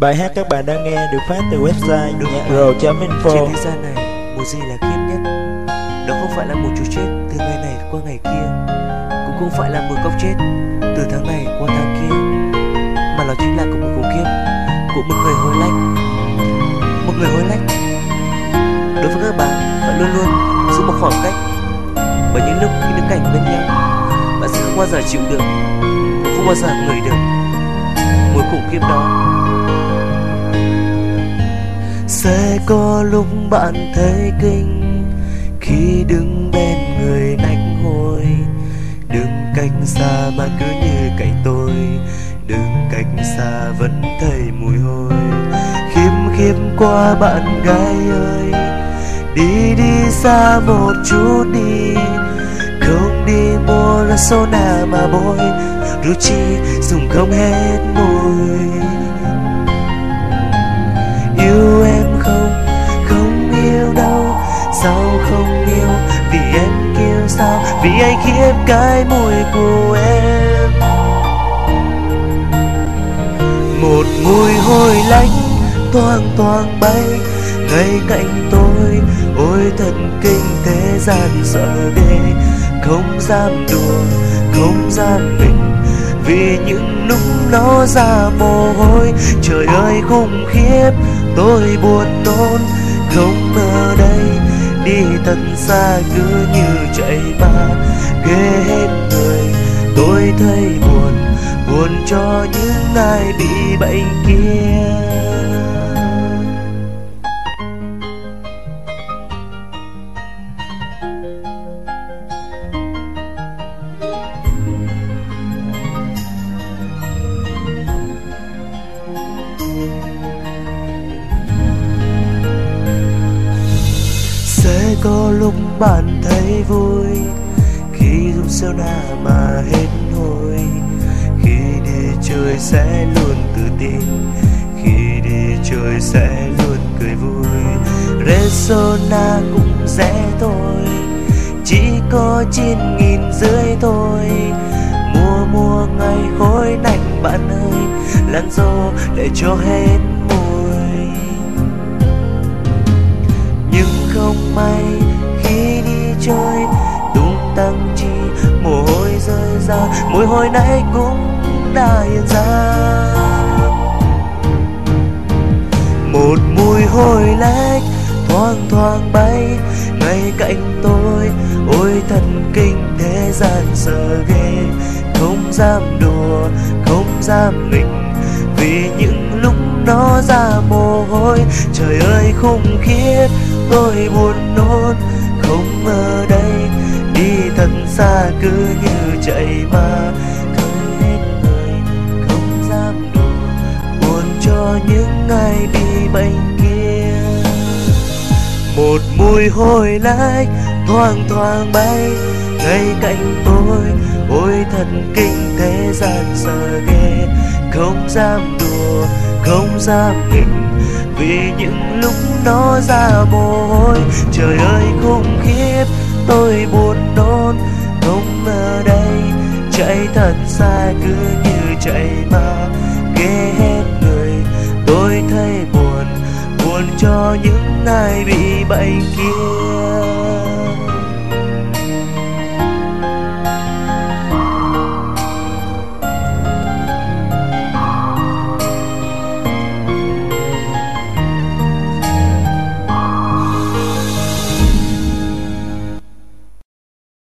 Bài hát các bạn đang nghe được phát từ website Đúng nhạc rồi. info. Trên thế gian này, mùa gì là khiếp nhất? Đó không phải là một chú chết từ ngày này qua ngày kia Cũng không phải là một cốc chết từ tháng này qua tháng kia Mà nó chính là của một khủng khiếp Của một người hối lách. Một người hối lách. Đối với các bạn, bạn luôn luôn giữ một khoảng cách Bởi những lúc khi đứng cảnh bên nhau Bạn sẽ không bao giờ chịu được Cũng không bao giờ ngửi được Mùi khủng khiếp đó. Sẽ có lúc bạn thấy kinh khi đứng bên người nách hồi đừng cách xa mà cứ như cạnh tôi đừng cách xa vẫn thấy mùi hôi. Khiêm khiêm qua bạn gái ơi, đi đi xa một chút đi. Không đi mua là số nào mà bôi Ruchi dùng không hết mùi. Vì anh khiếp cái mùi của em. Một mùi hôi lạnh toang toang bay ngay cạnh tôi. Ôi thần kinh thế gian sợ ghê. Không dám đùa, không dám mình vì những lúc nó ra mồ hôi. Trời ơi, khủng khiếp, tôi buồn nôn không ở đây đi thật xa cứ như chạy ma ghê hết người, tôi thấy buồn buồn cho những ai bị bệnh kia. Lúc bạn thấy vui, khi dùng sao na mà hết hối khi đi chơi sẽ luôn tự tin, khi đi chơi sẽ luôn cười vui. Resona cũng rẻ thôi, chỉ có chín nghìn rưỡi thôi. Mua mua ngày khối nạnh bạn ơi lăn rô để cho hết mùi. Nhưng không may ra mùi hôi nãy cũng đã hiện ra. Một mùi hôi lách thoang thoảng bay, ngay cạnh tôi, ôi thần kinh thế gian sợ ghê. Không dám đùa, không dám mình vì những lúc nó ra mồ hôi. Trời ơi, khủng khiếp, tôi buồn nôn, không ngờ xa cứ như chạy ma không hết người, không dám đùa. Buồn cho những ai đi bệnh kia. Một mùi hôi lách thoang thoảng bay ngay cạnh tôi. Ôi, thần kinh thế gian sợ ghê. Không dám đùa, không dám nghịch. Vì những lúc nó ra mồ hôi, trời ơi, khủng khiếp. Tôi buồn nôn chạy thật xa cứ như chạy ma ghê hết người. Tôi thấy buồn buồn cho những ai bị bệnh kia.